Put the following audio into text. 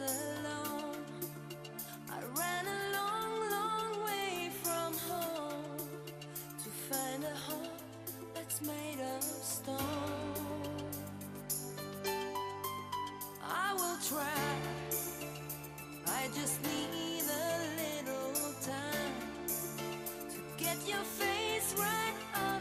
alone. I ran a long, long way from home to find a home that's made of stone. I will try. I just need a little time to get your face. right.